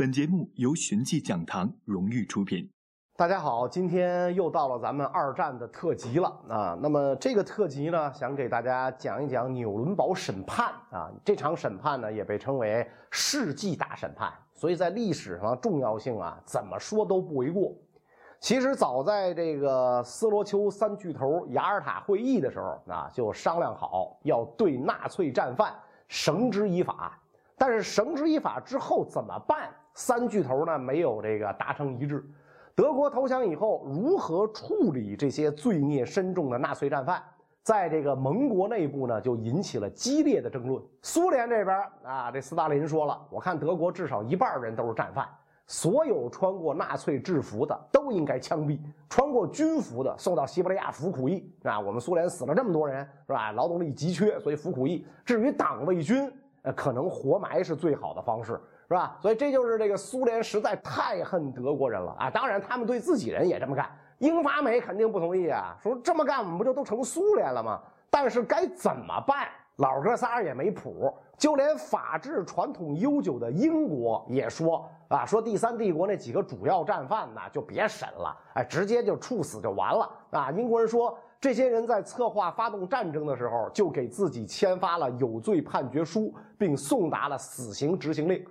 本节目由寻迹讲堂荣誉出品。大家好，今天又到了咱们二战的特辑了啊。那么这个特辑呢，想给大家讲一讲纽伦堡审判啊。这场审判呢，也被称为世纪大审判，所以在历史上重要性啊，怎么说都不为过。其实早在这个斯罗丘三巨头雅尔塔会议的时候啊，就商量好要对纳粹战犯绳之以法。但是绳之以法之后怎么办？三巨头呢没有这个达成一致。德国投降以后，如何处理这些罪孽深重的纳粹战犯，在这个盟国内部呢就引起了激烈的争论。苏联这边啊，这斯大林说了，我看德国至少一半人都是战犯，所有穿过纳粹制服的都应该枪毙，穿过军服的送到西伯利亚服苦役。啊，我们苏联死了这么多人，是吧？劳动力急缺，所以服苦役。至于党卫军。呃，可能活埋是最好的方式，是吧？所以这就是这个苏联实在太恨德国人了啊！当然，他们对自己人也这么干。英法美肯定不同意啊，说这么干我们不就都成苏联了吗？但是该怎么办？老哥仨也没谱。就连法治传统悠久的英国也说啊，说第三帝国那几个主要战犯呢，就别审了，哎，直接就处死就完了啊！英国人说。这些人在策划发动战争的时候，就给自己签发了有罪判决书，并送达了死刑执行令。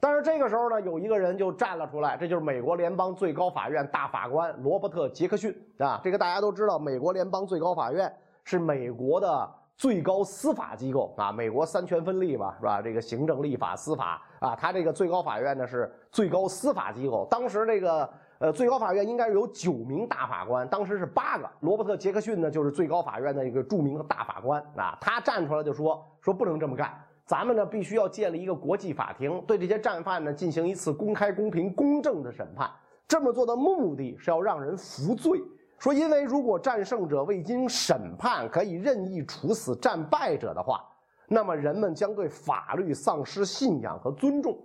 但是这个时候呢，有一个人就站了出来，这就是美国联邦最高法院大法官罗伯特·杰克逊啊。这个大家都知道，美国联邦最高法院是美国的最高司法机构啊。美国三权分立吧，是吧？这个行政、立法、司法啊，他这个最高法院呢是最高司法机构。当时这个。呃，最高法院应该有九名大法官，当时是八个。罗伯特·杰克逊呢，就是最高法院的一个著名的大法官啊。他站出来就说：“说不能这么干，咱们呢必须要建立一个国际法庭，对这些战犯呢进行一次公开、公平、公正的审判。这么做的目的是要让人服罪。说，因为如果战胜者未经审判可以任意处死战败者的话，那么人们将对法律丧失信仰和尊重。”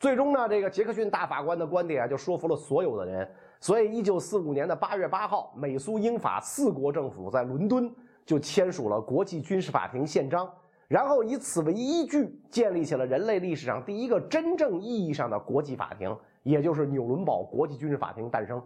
最终呢，这个杰克逊大法官的观点啊，就说服了所有的人。所以，一九四五年的八月八号，美苏英法四国政府在伦敦就签署了国际军事法庭宪章，然后以此为依据，建立起了人类历史上第一个真正意义上的国际法庭，也就是纽伦堡国际军事法庭诞生。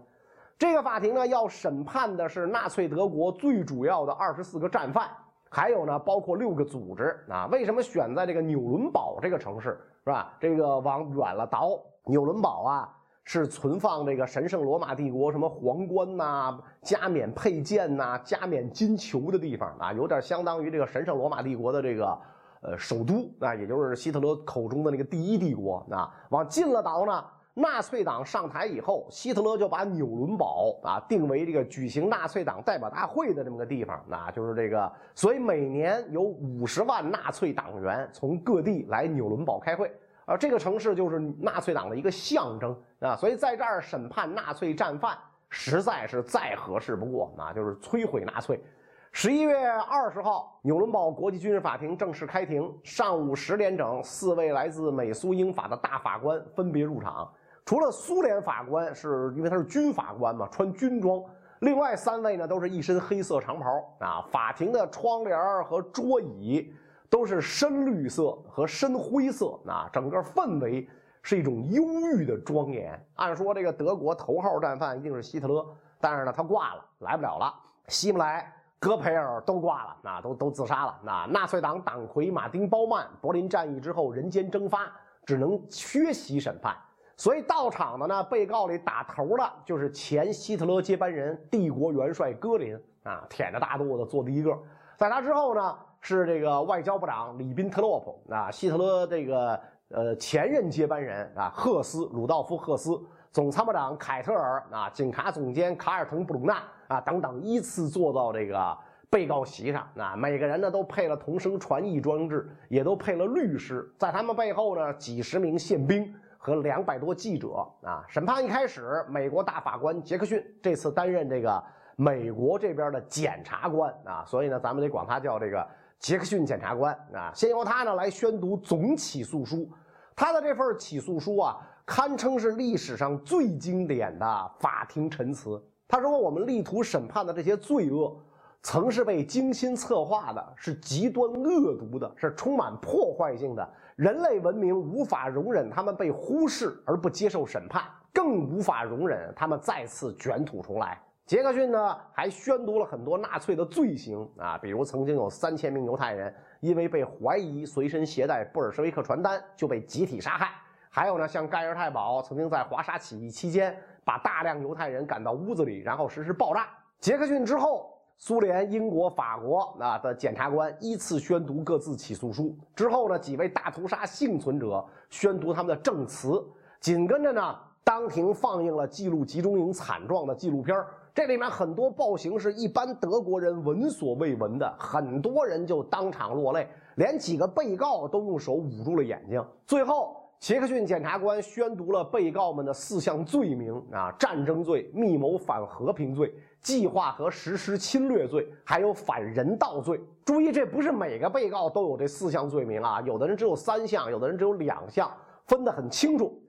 这个法庭呢，要审判的是纳粹德国最主要的二十四个战犯，还有呢，包括六个组织啊。为什么选在这个纽伦堡这个城市？是吧？这个往远了倒，纽伦堡啊，是存放这个神圣罗马帝国什么皇冠呐、加冕佩剑呐、加冕金球的地方啊，有点相当于这个神圣罗马帝国的这个呃首都啊，也就是希特勒口中的那个第一帝国啊。往近了倒呢，纳粹党上台以后，希特勒就把纽伦堡啊定为这个举行纳粹党代表大会的这么个地方，那就是这个，所以每年有五十万纳粹党员从各地来纽伦堡开会。啊，这个城市就是纳粹党的一个象征啊，所以在这儿审判纳粹战犯实在是再合适不过啊，就是摧毁纳粹。十一月二十号，纽伦堡国际军事法庭正式开庭，上午十点整，四位来自美苏英法的大法官分别入场。除了苏联法官是因为他是军法官嘛，穿军装，另外三位呢都是一身黑色长袍啊。法庭的窗帘和桌椅。都是深绿色和深灰色啊，整个氛围是一种忧郁的庄严。按说这个德国头号战犯一定是希特勒，但是呢，他挂了，来不了了。希姆莱、戈培尔都挂了，那都都自杀了。那纳粹党党魁马丁·鲍曼，柏林战役之后人间蒸发，只能缺席审判。所以到场的呢，被告里打头的就是前希特勒接班人、帝国元帅戈林啊，舔着大肚子坐第一个。在他之后呢？是这个外交部长里宾特洛普啊，希特勒这个呃前任接班人啊，赫斯鲁道夫赫斯，总参谋长凯特尔啊，警察总监卡尔滕布鲁纳啊等等依次坐到这个被告席上啊，每个人呢都配了同声传译装置，也都配了律师，在他们背后呢几十名宪兵和两百多记者啊。审判一开始，美国大法官杰克逊这次担任这个美国这边的检察官啊，所以呢咱们得管他叫这个。杰克逊检察官啊，先由他呢来宣读总起诉书。他的这份起诉书啊，堪称是历史上最经典的法庭陈词。他说：“我们力图审判的这些罪恶，曾是被精心策划的，是极端恶毒的，是充满破坏性的。人类文明无法容忍他们被忽视而不接受审判，更无法容忍他们再次卷土重来。杰克逊呢，还宣读了很多纳粹的罪行啊，比如曾经有三千名犹太人因为被怀疑随身携带布尔什维克传单就被集体杀害，还有呢，像盖尔太保曾经在华沙起义期间把大量犹太人赶到屋子里，然后实施爆炸。杰克逊之后。苏联、英国、法国啊的检察官依次宣读各自起诉书之后呢，几位大屠杀幸存者宣读他们的证词。紧跟着呢，当庭放映了记录集中营惨状的纪录片这里面很多暴行是一般德国人闻所未闻的，很多人就当场落泪，连几个被告都用手捂住了眼睛。最后，杰克逊检察官宣读了被告们的四项罪名啊：战争罪、密谋反和平罪。计划和实施侵略罪，还有反人道罪。注意，这不是每个被告都有这四项罪名啊，有的人只有三项，有的人只有两项，分得很清楚。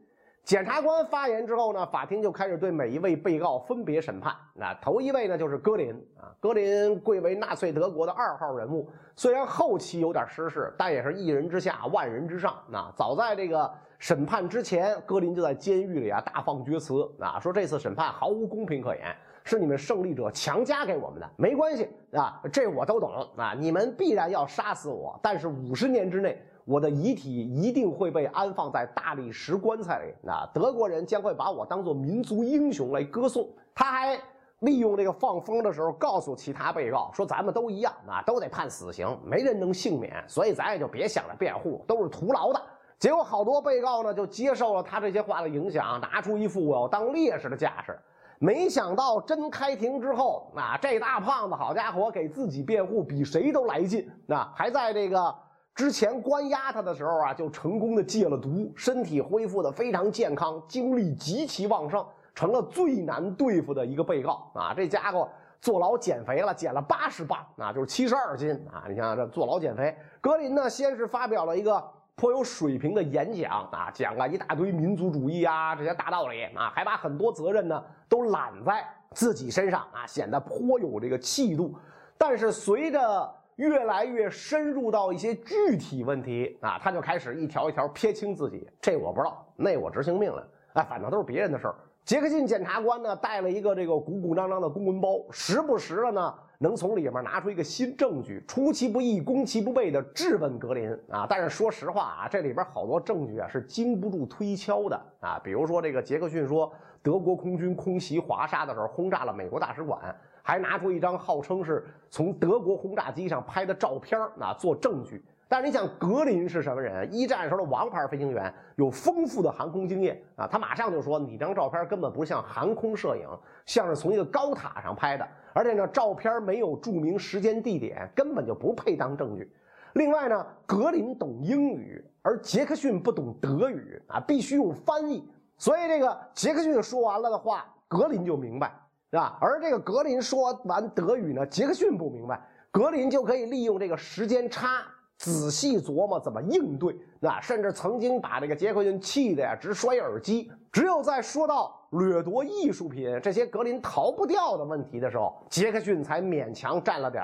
检察官发言之后呢，法庭就开始对每一位被告分别审判。那头一位呢，就是戈林啊，戈林贵为纳粹德国的二号人物，虽然后期有点失势，但也是一人之下，万人之上。那早在这个审判之前，戈林就在监狱里啊大放厥词啊，说这次审判毫无公平可言。是你们胜利者强加给我们的，没关系啊，这我都懂啊。你们必然要杀死我，但是五十年之内，我的遗体一定会被安放在大理石棺材里。那，德国人将会把我当做民族英雄来歌颂。他还利用这个放风的时候，告诉其他被告说：“咱们都一样啊，都得判死刑，没人能幸免，所以咱也就别想着辩护，都是徒劳的。”结果好多被告呢，就接受了他这些话的影响，拿出一副我要当烈士的架势。没想到真开庭之后，啊，这大胖子好家伙，给自己辩护比谁都来劲。那还在这个之前关押他的时候啊，就成功的戒了毒，身体恢复的非常健康，精力极其旺盛，成了最难对付的一个被告啊。这家伙坐牢减肥了，减了八十磅啊，就是七十二斤啊。你想想这坐牢减肥，格林呢，先是发表了一个。颇有水平的演讲啊，讲了一大堆民族主义啊这些大道理啊，还把很多责任呢都揽在自己身上啊，显得颇有这个气度。但是随着越来越深入到一些具体问题啊，他就开始一条一条撇清自己，这我不知道，那我执行命令，啊，反正都是别人的事儿。杰克逊检察官呢带了一个这个鼓鼓囊囊的公文包，时不时的呢。能从里面拿出一个新证据，出其不意、攻其不备的质问格林啊！但是说实话啊，这里边好多证据啊是经不住推敲的啊。比如说这个杰克逊说德国空军空袭华沙的时候轰炸了美国大使馆，还拿出一张号称是从德国轰炸机上拍的照片啊做证据。但是你想，格林是什么人？一战时候的王牌飞行员，有丰富的航空经验啊。他马上就说：“你这张照片根本不像航空摄影，像是从一个高塔上拍的，而且呢，照片没有注明时间地点，根本就不配当证据。”另外呢，格林懂英语，而杰克逊不懂德语啊，必须用翻译。所以这个杰克逊说完了的话，格林就明白，是吧？而这个格林说完德语呢，杰克逊不明白，格林就可以利用这个时间差。仔细琢磨怎么应对，那甚至曾经把这个杰克逊气得呀直摔耳机。只有在说到掠夺艺术品这些格林逃不掉的问题的时候，杰克逊才勉强占了点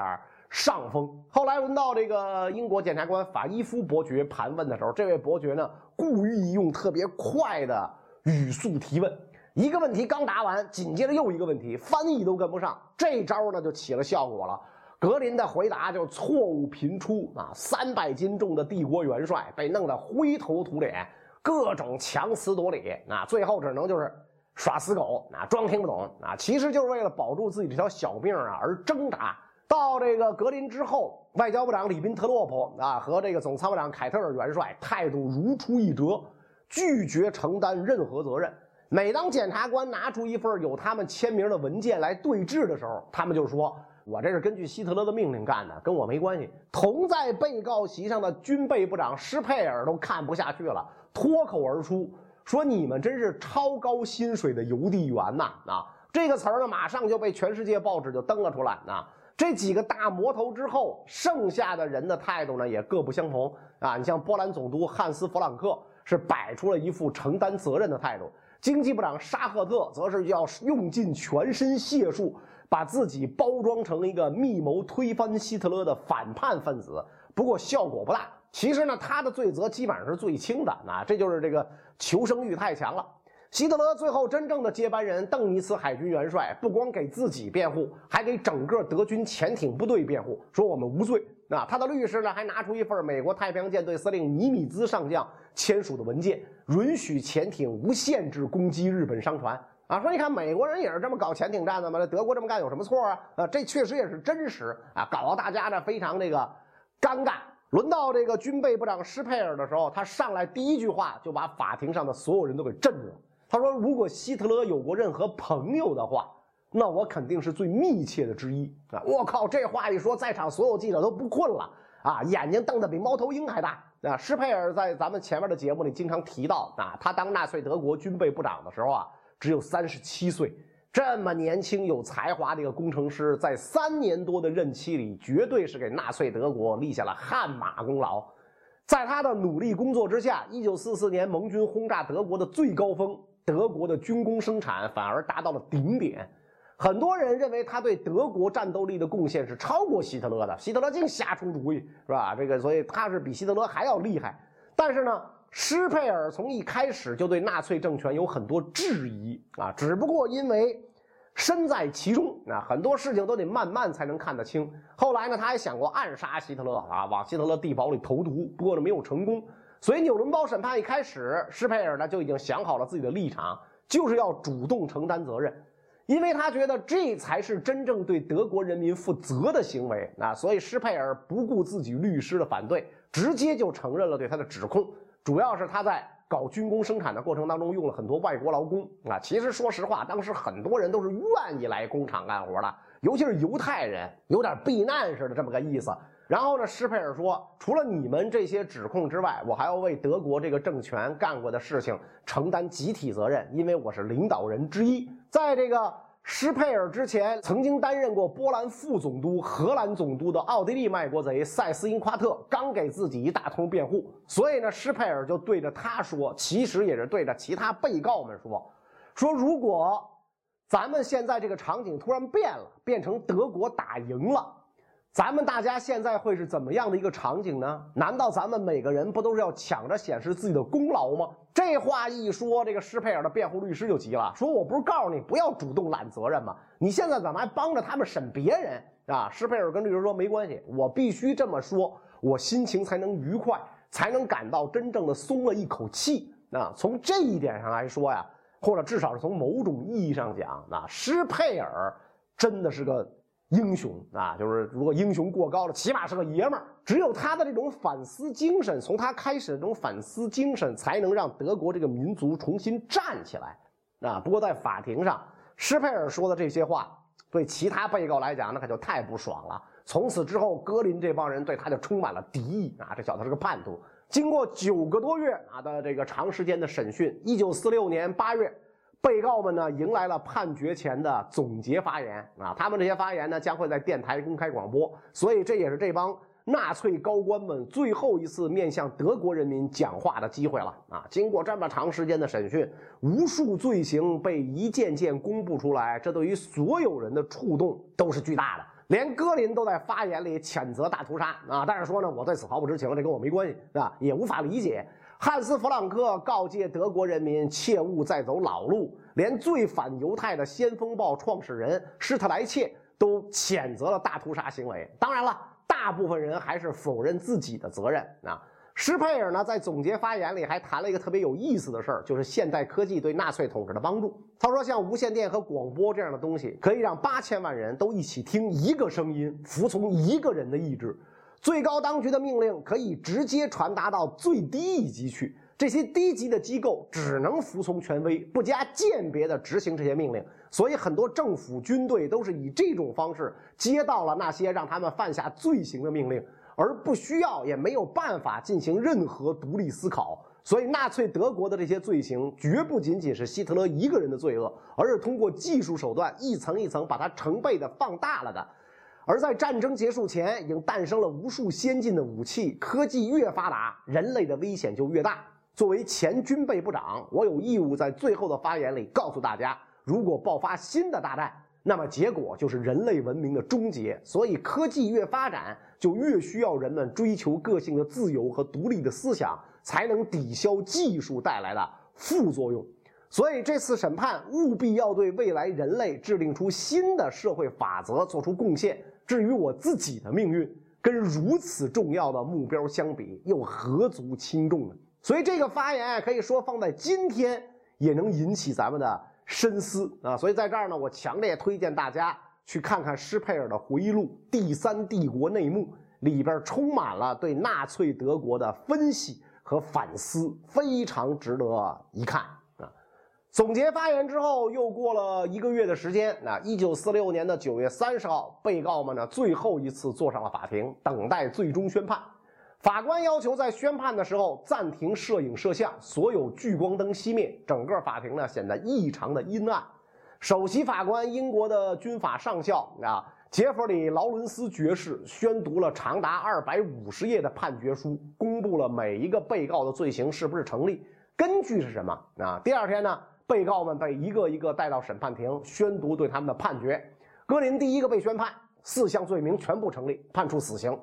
上风。后来轮到这个英国检察官法伊夫伯爵盘问的时候，这位伯爵呢故意用特别快的语速提问，一个问题刚答完，紧接着又一个问题，翻译都跟不上，这招呢就起了效果了。格林的回答就错误频出啊！三百斤重的帝国元帅被弄得灰头土脸，各种强词夺理啊！最后只能就是耍死狗啊，装听不懂啊！其实就是为了保住自己这条小命啊而挣扎。到这个格林之后，外交部长里宾特洛普啊和这个总参谋长凯特尔元帅态度如出一辙，拒绝承担任何责任。每当检察官拿出一份有他们签名的文件来对质的时候，他们就说。我这是根据希特勒的命令干的，跟我没关系。同在被告席上的军备部长施佩尔都看不下去了，脱口而出说：“你们真是超高薪水的邮递员呐！”啊，这个词儿呢，马上就被全世界报纸就登了出来。啊，这几个大魔头之后，剩下的人的态度呢，也各不相同。啊，你像波兰总督汉斯·弗朗克是摆出了一副承担责任的态度。经济部长沙赫特则是要用尽全身解数，把自己包装成一个密谋推翻希特勒的反叛分子。不过效果不大。其实呢，他的罪责基本上是最轻的。啊这就是这个求生欲太强了。希特勒最后真正的接班人邓尼茨海军元帅，不光给自己辩护，还给整个德军潜艇部队辩护，说我们无罪。那他的律师呢，还拿出一份美国太平洋舰队司令尼米兹上将签署的文件，允许潜艇无限制攻击日本商船。啊，说你看美国人也是这么搞潜艇战的吗？德国这么干有什么错啊？啊，这确实也是真实啊，搞得大家呢非常这个尴尬。轮到这个军备部长施佩尔的时候，他上来第一句话就把法庭上的所有人都给震住了。他说：“如果希特勒有过任何朋友的话，那我肯定是最密切的之一啊！”我靠，这话一说，在场所有记者都不困了啊，眼睛瞪得比猫头鹰还大啊！施佩尔在咱们前面的节目里经常提到啊，他当纳粹德国军备部长的时候啊，只有三十七岁。这么年轻有才华的一个工程师，在三年多的任期里，绝对是给纳粹德国立下了汗马功劳。在他的努力工作之下，一九四四年盟军轰炸德国的最高峰，德国的军工生产反而达到了顶点。很多人认为他对德国战斗力的贡献是超过希特勒的，希特勒净瞎出主意，是吧？这个，所以他是比希特勒还要厉害。但是呢？施佩尔从一开始就对纳粹政权有很多质疑啊，只不过因为身在其中啊，很多事情都得慢慢才能看得清。后来呢，他还想过暗杀希特勒啊，往希特勒地堡里投毒，不过呢没有成功。所以纽伦堡审判一开始，施佩尔呢就已经想好了自己的立场，就是要主动承担责任，因为他觉得这才是真正对德国人民负责的行为啊。所以施佩尔不顾自己律师的反对，直接就承认了对他的指控。主要是他在搞军工生产的过程当中用了很多外国劳工啊。其实说实话，当时很多人都是愿意来工厂干活的，尤其是犹太人，有点避难似的这么个意思。然后呢，施佩尔说，除了你们这些指控之外，我还要为德国这个政权干过的事情承担集体责任，因为我是领导人之一，在这个。施佩尔之前曾经担任过波兰副总督、荷兰总督的奥地利卖国贼塞斯因夸特刚给自己一大通辩护，所以呢，施佩尔就对着他说，其实也是对着其他被告们说，说如果咱们现在这个场景突然变了，变成德国打赢了。咱们大家现在会是怎么样的一个场景呢？难道咱们每个人不都是要抢着显示自己的功劳吗？这话一说，这个施佩尔的辩护律师就急了，说：“我不是告诉你不要主动揽责任吗？你现在怎么还帮着他们审别人啊？”施佩尔跟律师说：“没关系，我必须这么说，我心情才能愉快，才能感到真正的松了一口气。啊，从这一点上来说呀，或者至少是从某种意义上讲，那施佩尔真的是个。”英雄啊，就是如果英雄过高了，起码是个爷们儿。只有他的这种反思精神，从他开始的这种反思精神，才能让德国这个民族重新站起来。啊，不过在法庭上，施佩尔说的这些话，对其他被告来讲，那可就太不爽了。从此之后，格林这帮人对他就充满了敌意啊。这小子是个叛徒。经过九个多月啊的这个长时间的审讯，一九四六年八月。被告们呢迎来了判决前的总结发言啊，他们这些发言呢将会在电台公开广播，所以这也是这帮纳粹高官们最后一次面向德国人民讲话的机会了啊！经过这么长时间的审讯，无数罪行被一件件公布出来，这对于所有人的触动都是巨大的。连戈林都在发言里谴责大屠杀啊，但是说呢，我对此毫不知情，这跟我没关系啊，也无法理解。汉斯·弗朗克告诫德国人民切勿再走老路，连最反犹太的《先锋报》创始人施特莱切都谴责了大屠杀行为。当然了，大部分人还是否认自己的责任啊。施佩尔呢，在总结发言里还谈了一个特别有意思的事儿，就是现代科技对纳粹统治的帮助。他说，像无线电和广播这样的东西，可以让八千万人都一起听一个声音，服从一个人的意志。最高当局的命令可以直接传达到最低一级去，这些低级的机构只能服从权威，不加鉴别地执行这些命令。所以，很多政府军队都是以这种方式接到了那些让他们犯下罪行的命令，而不需要也没有办法进行任何独立思考。所以，纳粹德国的这些罪行绝不仅仅是希特勒一个人的罪恶，而是通过技术手段一层一层把它成倍的放大了的。而在战争结束前，已经诞生了无数先进的武器，科技越发达，人类的危险就越大。作为前军备部长，我有义务在最后的发言里告诉大家：如果爆发新的大战，那么结果就是人类文明的终结。所以，科技越发展，就越需要人们追求个性的自由和独立的思想，才能抵消技术带来的副作用。所以，这次审判务必要对未来人类制定出新的社会法则做出贡献。至于我自己的命运，跟如此重要的目标相比，又何足轻重呢？所以这个发言可以说放在今天也能引起咱们的深思啊！所以在这儿呢，我强烈推荐大家去看看施佩尔的回忆录《第三帝国内幕》，里边充满了对纳粹德国的分析和反思，非常值得一看！总结发言之后，又过了一个月的时间啊，一九四六年的九月三十号，被告们呢最后一次坐上了法庭，等待最终宣判。法官要求在宣判的时候暂停摄影摄像，所有聚光灯熄灭，整个法庭呢显得异常的阴暗。首席法官英国的军法上校啊，杰弗里·劳伦斯爵士宣读了长达二百五十页的判决书，公布了每一个被告的罪行是不是成立，根据是什么啊？第二天呢，被告们被一个一个带到审判庭，宣读对他们的判决。格林第一个被宣判，四项罪名全部成立，判处死刑。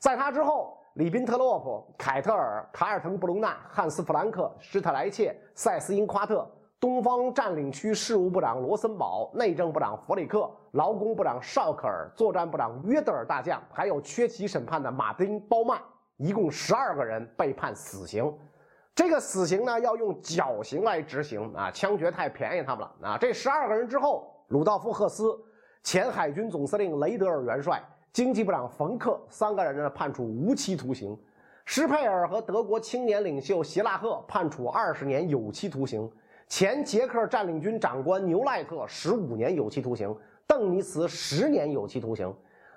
在他之后。里宾特洛普、凯特尔、卡尔滕布隆纳、汉斯弗兰克、施特莱切、塞斯因夸特、东方占领区事务部长罗森堡、内政部长弗里克、劳工部长绍克尔、作战部长约德尔大将，还有缺席审判的马丁·包曼，一共十二个人被判死刑。这个死刑呢，要用绞刑来执行啊，枪决太便宜他们了啊！这十二个人之后，鲁道夫·赫斯，前海军总司令雷德尔元帅。经济部长冯克三个人呢判处无期徒刑，施佩尔和德国青年领袖希拉赫判处二十年有期徒刑，前捷克占领军长官牛赖特十五年有期徒刑，邓尼茨十年有期徒刑。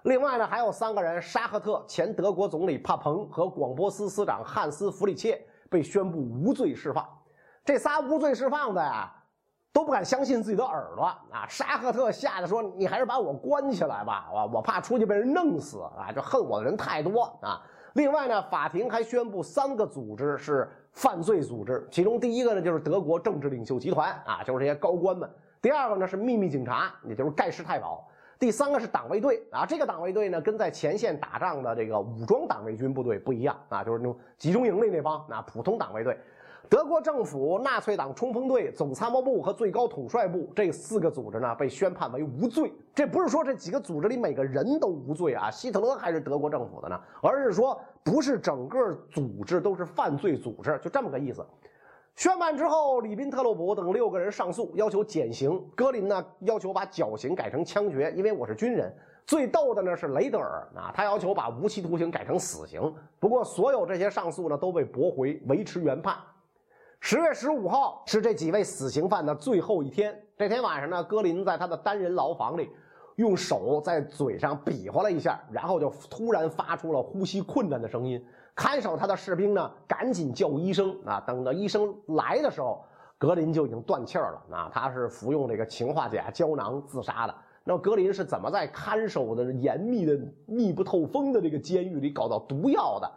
另外呢还有三个人，沙赫特前德国总理帕彭和广播司司长汉斯弗里切被宣布无罪释放。这仨无罪释放的呀。都不敢相信自己的耳朵啊！沙赫特吓得说：“你还是把我关起来吧，我我怕出去被人弄死啊！这恨我的人太多啊！”另外呢，法庭还宣布三个组织是犯罪组织，其中第一个呢就是德国政治领袖集团啊，就是这些高官们；第二个呢是秘密警察，也就是盖世太保；第三个是党卫队啊。这个党卫队呢跟在前线打仗的这个武装党卫军部队不一样啊，就是那种集中营里那帮啊普通党卫队。德国政府、纳粹党冲锋队、总参谋部和最高统帅部这四个组织呢，被宣判为无罪。这不是说这几个组织里每个人都无罪啊，希特勒还是德国政府的呢，而是说不是整个组织都是犯罪组织，就这么个意思。宣判之后，里宾特洛普等六个人上诉，要求减刑。格林呢，要求把绞刑改成枪决，因为我是军人。最逗的呢是雷德尔啊，他要求把无期徒刑改成死刑。不过，所有这些上诉呢都被驳回，维持原判。十月十五号是这几位死刑犯的最后一天。这天晚上呢，戈林在他的单人牢房里，用手在嘴上比划了一下，然后就突然发出了呼吸困难的声音。看守他的士兵呢，赶紧叫医生啊！等到医生来的时候，格林就已经断气儿了啊！他是服用这个氰化钾胶囊自杀的。那格林是怎么在看守的严密的、密不透风的这个监狱里搞到毒药的？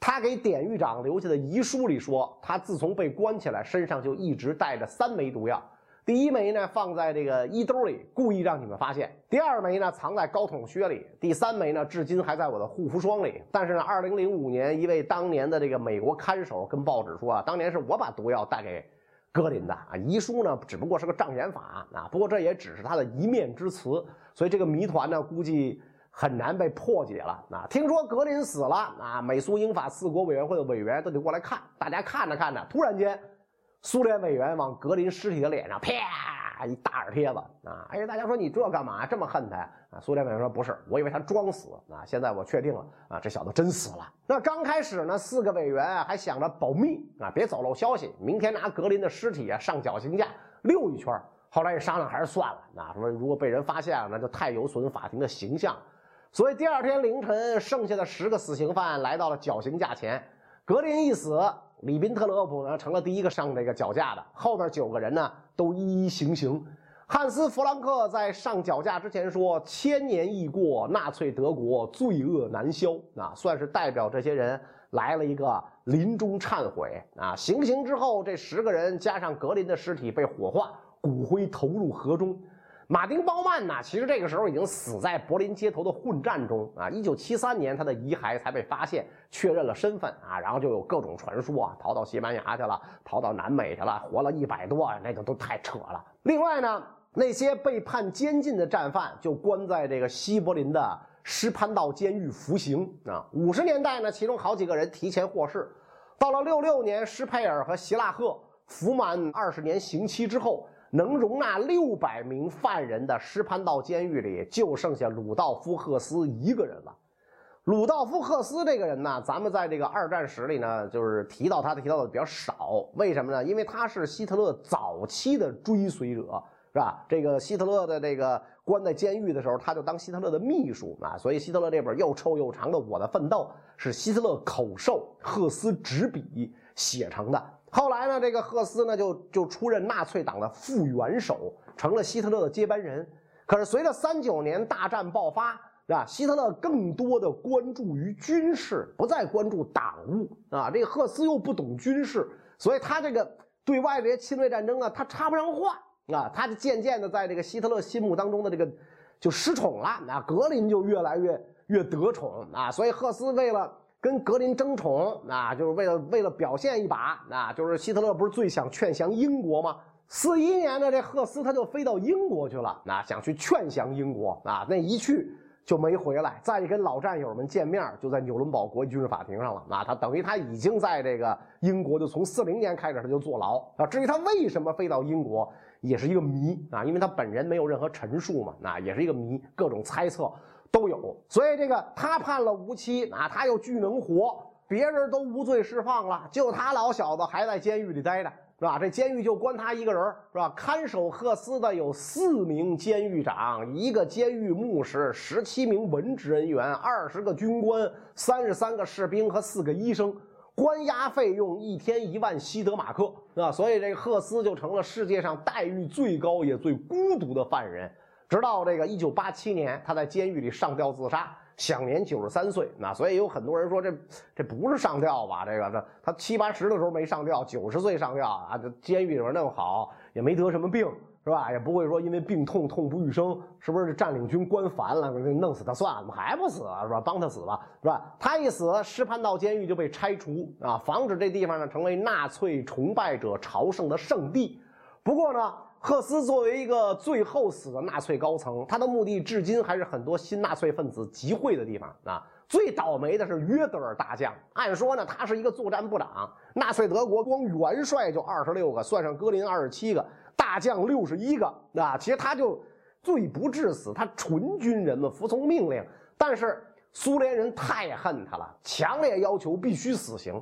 他给典狱长留下的遗书里说，他自从被关起来，身上就一直带着三枚毒药。第一枚呢放在这个衣兜里，故意让你们发现；第二枚呢藏在高筒靴里；第三枚呢至今还在我的护肤霜里。但是呢，二零零五年一位当年的这个美国看守跟报纸说啊，当年是我把毒药带给格林的啊。遗书呢只不过是个障眼法啊，不过这也只是他的一面之词。所以这个谜团呢，估计。很难被破解了啊！听说格林死了啊，美苏英法四国委员会的委员都得过来看。大家看着看着，突然间，苏联委员往格林尸体的脸上啪一大耳贴子啊！哎，大家说你这干嘛？这么恨他呀啊？苏联委员说不是，我以为他装死啊，现在我确定了啊，这小子真死了。那刚开始呢，四个委员还想着保密啊，别走漏消息，明天拿格林的尸体啊上绞刑架溜一圈。后来一商量，还是算了啊，说如果被人发现了，那就太有损法庭的形象。所以第二天凌晨，剩下的十个死刑犯来到了绞刑架前。格林一死，里宾特勒普呢成了第一个上这个脚架的。后边九个人呢都一一行刑。汉斯·弗兰克在上脚架之前说：“千年已过，纳粹德国罪恶难消。”啊，算是代表这些人来了一个临终忏悔啊。行刑之后，这十个人加上格林的尸体被火化，骨灰投入河中。马丁·鲍曼呢，其实这个时候已经死在柏林街头的混战中啊。一九七三年，他的遗骸才被发现，确认了身份啊，然后就有各种传说啊，逃到西班牙去了，逃到南美去了，活了一百多，那个都太扯了。另外呢，那些被判监禁的战犯就关在这个西柏林的施潘道监狱服刑啊。五十年代呢，其中好几个人提前获释。到了六六年，施佩尔和希腊赫服满二十年刑期之后。能容纳六百名犯人的施潘道监狱里，就剩下鲁道夫·赫斯一个人了。鲁道夫·赫斯这个人呢，咱们在这个二战史里呢，就是提到他的提到的比较少。为什么呢？因为他是希特勒早期的追随者，是吧？这个希特勒的这个关在监狱的时候，他就当希特勒的秘书啊。所以希特勒这本又臭又长的《我的奋斗》是希特勒口授，赫斯执笔写成的。后来呢，这个赫斯呢就就出任纳粹党的副元首，成了希特勒的接班人。可是随着三九年大战爆发，是吧？希特勒更多的关注于军事，不再关注党务啊。这个赫斯又不懂军事，所以他这个对外这些侵略战争啊，他插不上话啊。他就渐渐的在这个希特勒心目当中的这个就失宠了。啊格林就越来越越得宠啊。所以赫斯为了。跟格林争宠，那就是为了为了表现一把，那就是希特勒不是最想劝降英国吗？四一年的，这赫斯他就飞到英国去了，那想去劝降英国，啊，那一去就没回来。再跟老战友们见面，就在纽伦堡国际军事法庭上了。那他等于他已经在这个英国，就从四零年开始他就坐牢啊。至于他为什么飞到英国，也是一个谜啊，因为他本人没有任何陈述嘛，那也是一个谜，各种猜测。都有，所以这个他判了无期啊，他又巨能活，别人都无罪释放了，就他老小子还在监狱里待着，是吧？这监狱就关他一个人，是吧？看守赫斯的有四名监狱长，一个监狱牧师，十七名文职人员，二十个军官，三十三个士兵和四个医生，关押费用一天一万西德马克，是吧？所以这赫斯就成了世界上待遇最高也最孤独的犯人。直到这个一九八七年，他在监狱里上吊自杀，享年九十三岁。那所以有很多人说这这不是上吊吧？这个这他七八十的时候没上吊，九十岁上吊啊？这监狱里边那么好，也没得什么病，是吧？也不会说因为病痛痛不欲生，是不是？占领军关烦了，弄死他算了，怎么还不死啊？是吧？帮他死吧，是吧？他一死，施潘道监狱就被拆除啊，防止这地方呢成为纳粹崇拜者朝圣的圣地。不过呢。赫斯作为一个最后死的纳粹高层，他的墓地至今还是很多新纳粹分子集会的地方啊。最倒霉的是约德尔大将，按说呢，他是一个作战部长，纳粹德国光元帅就二十六个，算上戈林二十七个，大将六十一个啊。其实他就罪不至死，他纯军人嘛，服从命令。但是苏联人太恨他了，强烈要求必须死刑。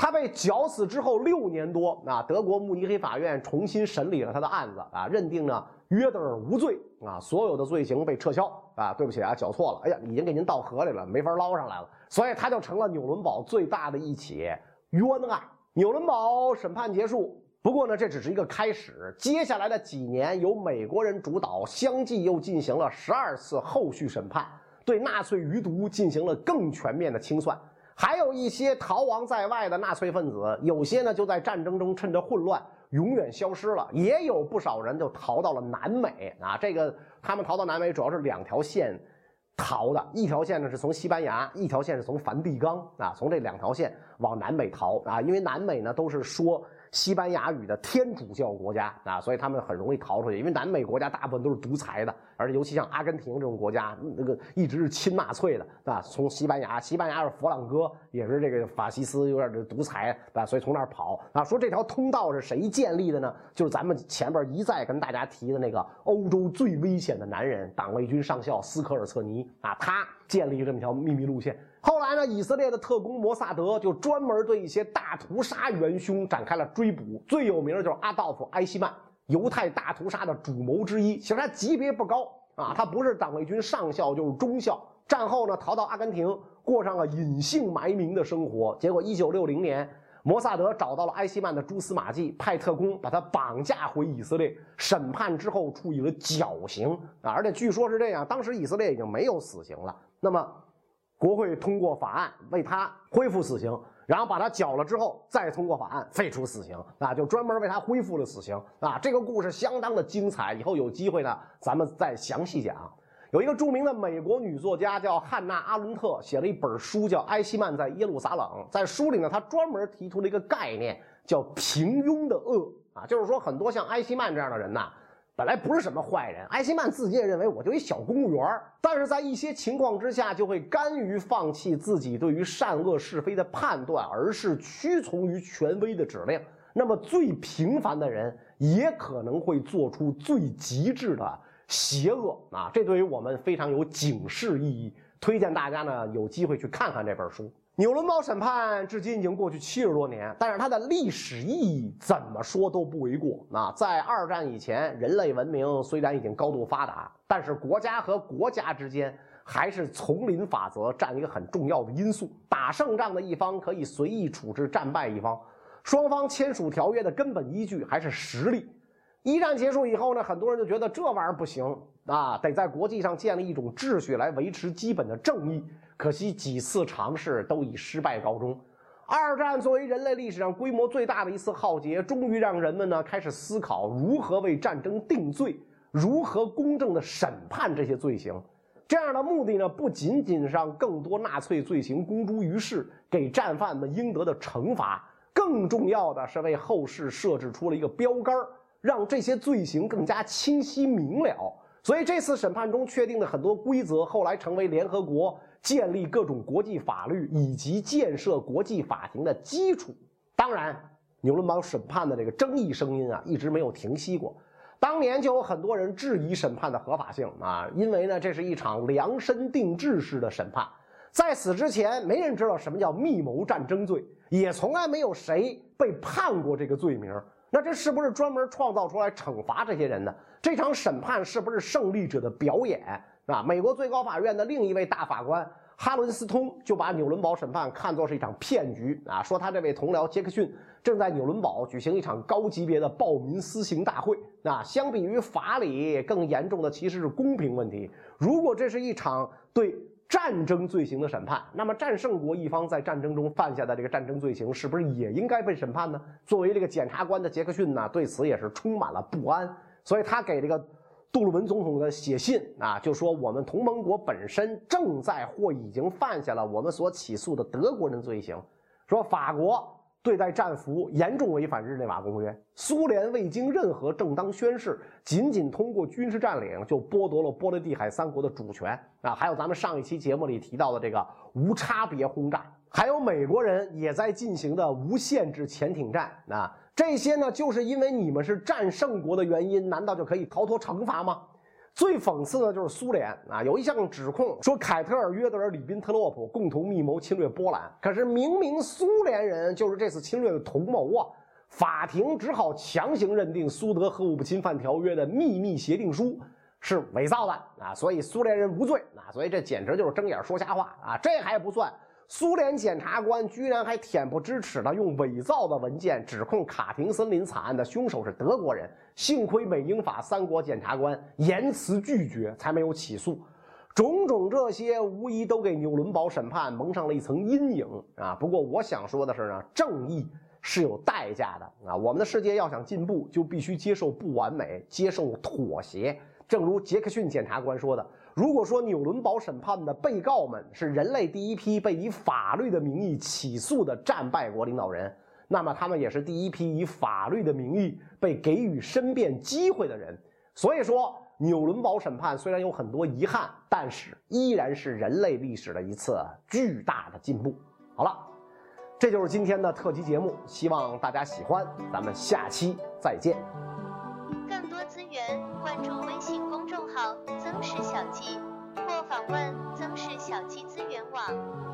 他被绞死之后六年多，啊，德国慕尼黑法院重新审理了他的案子，啊，认定呢约德尔无罪，啊，所有的罪行被撤销，啊，对不起啊，绞错了，哎呀，已经给您倒河里了，没法捞上来了，所以他就成了纽伦堡最大的一起冤案。纽伦堡审判结束，不过呢，这只是一个开始，接下来的几年由美国人主导，相继又进行了十二次后续审判，对纳粹余毒进行了更全面的清算。还有一些逃亡在外的纳粹分子，有些呢就在战争中趁着混乱永远消失了，也有不少人就逃到了南美啊。这个他们逃到南美主要是两条线逃的，一条线呢是从西班牙，一条线是从梵蒂冈啊，从这两条线往南美逃啊，因为南美呢都是说。西班牙语的天主教国家啊，所以他们很容易逃出去，因为南美国家大部分都是独裁的，而且尤其像阿根廷这种国家，那个一直是亲纳粹的啊。从西班牙，西班牙是佛朗哥，也是这个法西斯，有点这独裁啊，所以从那儿跑啊。说这条通道是谁建立的呢？就是咱们前边一再跟大家提的那个欧洲最危险的男人——党卫军上校斯科尔策尼啊，他建立这么条秘密路线。后来呢，以色列的特工摩萨德就专门对一些大屠杀元凶展开了追捕。最有名的就是阿道夫·埃希曼，犹太大屠杀的主谋之一。其实他级别不高啊，他不是党卫军上校就是中校。战后呢，逃到阿根廷，过上了隐姓埋名的生活。结果，一九六零年，摩萨德找到了埃希曼的蛛丝马迹，派特工把他绑架回以色列，审判之后处以了绞刑啊！而且据说是这样，当时以色列已经没有死刑了。那么，国会通过法案为他恢复死刑，然后把他绞了之后，再通过法案废除死刑啊，就专门为他恢复了死刑啊！这个故事相当的精彩，以后有机会呢，咱们再详细讲。有一个著名的美国女作家叫汉娜·阿伦特，写了一本书叫《埃希曼在耶路撒冷》。在书里呢，她专门提出了一个概念，叫“平庸的恶”啊，就是说很多像埃希曼这样的人呐，本来不是什么坏人。艾希曼自己也认为我就一小公务员，但是在一些情况之下，就会甘于放弃自己对于善恶是非的判断，而是屈从于权威的指令。那么最平凡的人，也可能会做出最极致的。邪恶啊，这对于我们非常有警示意义。推荐大家呢有机会去看看这本书。纽伦堡审判至今已经过去七十多年，但是它的历史意义怎么说都不为过。啊，在二战以前，人类文明虽然已经高度发达，但是国家和国家之间还是丛林法则占一个很重要的因素。打胜仗的一方可以随意处置战败一方，双方签署条约的根本依据还是实力。一战结束以后呢，很多人就觉得这玩意儿不行啊，得在国际上建立一种秩序来维持基本的正义。可惜几次尝试都以失败告终。二战作为人类历史上规模最大的一次浩劫，终于让人们呢开始思考如何为战争定罪，如何公正的审判这些罪行。这样的目的呢，不仅仅让更多纳粹罪行公诸于世，给战犯们应得的惩罚，更重要的是为后世设置出了一个标杆儿。让这些罪行更加清晰明了，所以这次审判中确定的很多规则，后来成为联合国建立各种国际法律以及建设国际法庭的基础。当然，纽伦堡审判的这个争议声音啊，一直没有停息过。当年就有很多人质疑审判的合法性啊，因为呢，这是一场量身定制式的审判，在此之前，没人知道什么叫密谋战争罪，也从来没有谁被判过这个罪名。那这是不是专门创造出来惩罚这些人呢？这场审判是不是胜利者的表演啊？美国最高法院的另一位大法官哈伦斯通就把纽伦堡审判看作是一场骗局啊，说他这位同僚杰克逊正在纽伦堡举行一场高级别的暴民私刑大会啊。相比于法理，更严重的其实是公平问题。如果这是一场对。战争罪行的审判，那么战胜国一方在战争中犯下的这个战争罪行，是不是也应该被审判呢？作为这个检察官的杰克逊呢，对此也是充满了不安，所以他给这个杜鲁门总统的写信啊，就说我们同盟国本身正在或已经犯下了我们所起诉的德国人罪行，说法国。对待战俘严重违反日内瓦公约，苏联未经任何正当宣誓，仅仅通过军事占领就剥夺了波罗的海三国的主权啊！还有咱们上一期节目里提到的这个无差别轰炸，还有美国人也在进行的无限制潜艇战啊！这些呢，就是因为你们是战胜国的原因，难道就可以逃脱惩罚吗？最讽刺的就是苏联啊，有一项指控说凯特尔、约德尔、里宾特洛普共同密谋侵略波兰，可是明明苏联人就是这次侵略的同谋啊！法庭只好强行认定苏德核武不侵犯条约的秘密协定书是伪造的啊，所以苏联人无罪啊，所以这简直就是睁眼说瞎话啊！这还不算。苏联检察官居然还恬不知耻地用伪造的文件指控卡廷森林惨案的凶手是德国人。幸亏美英法三国检察官严词拒绝，才没有起诉。种种这些，无疑都给纽伦堡审判蒙上了一层阴影啊！不过我想说的是呢，正义是有代价的啊！我们的世界要想进步，就必须接受不完美，接受妥协。正如杰克逊检察官说的。如果说纽伦堡审判的被告们是人类第一批被以法律的名义起诉的战败国领导人，那么他们也是第一批以法律的名义被给予申辩机会的人。所以说，纽伦堡审判虽然有很多遗憾，但是依然是人类历史的一次巨大的进步。好了，这就是今天的特辑节目，希望大家喜欢。咱们下期再见。是小记或访问曾是小记资源网。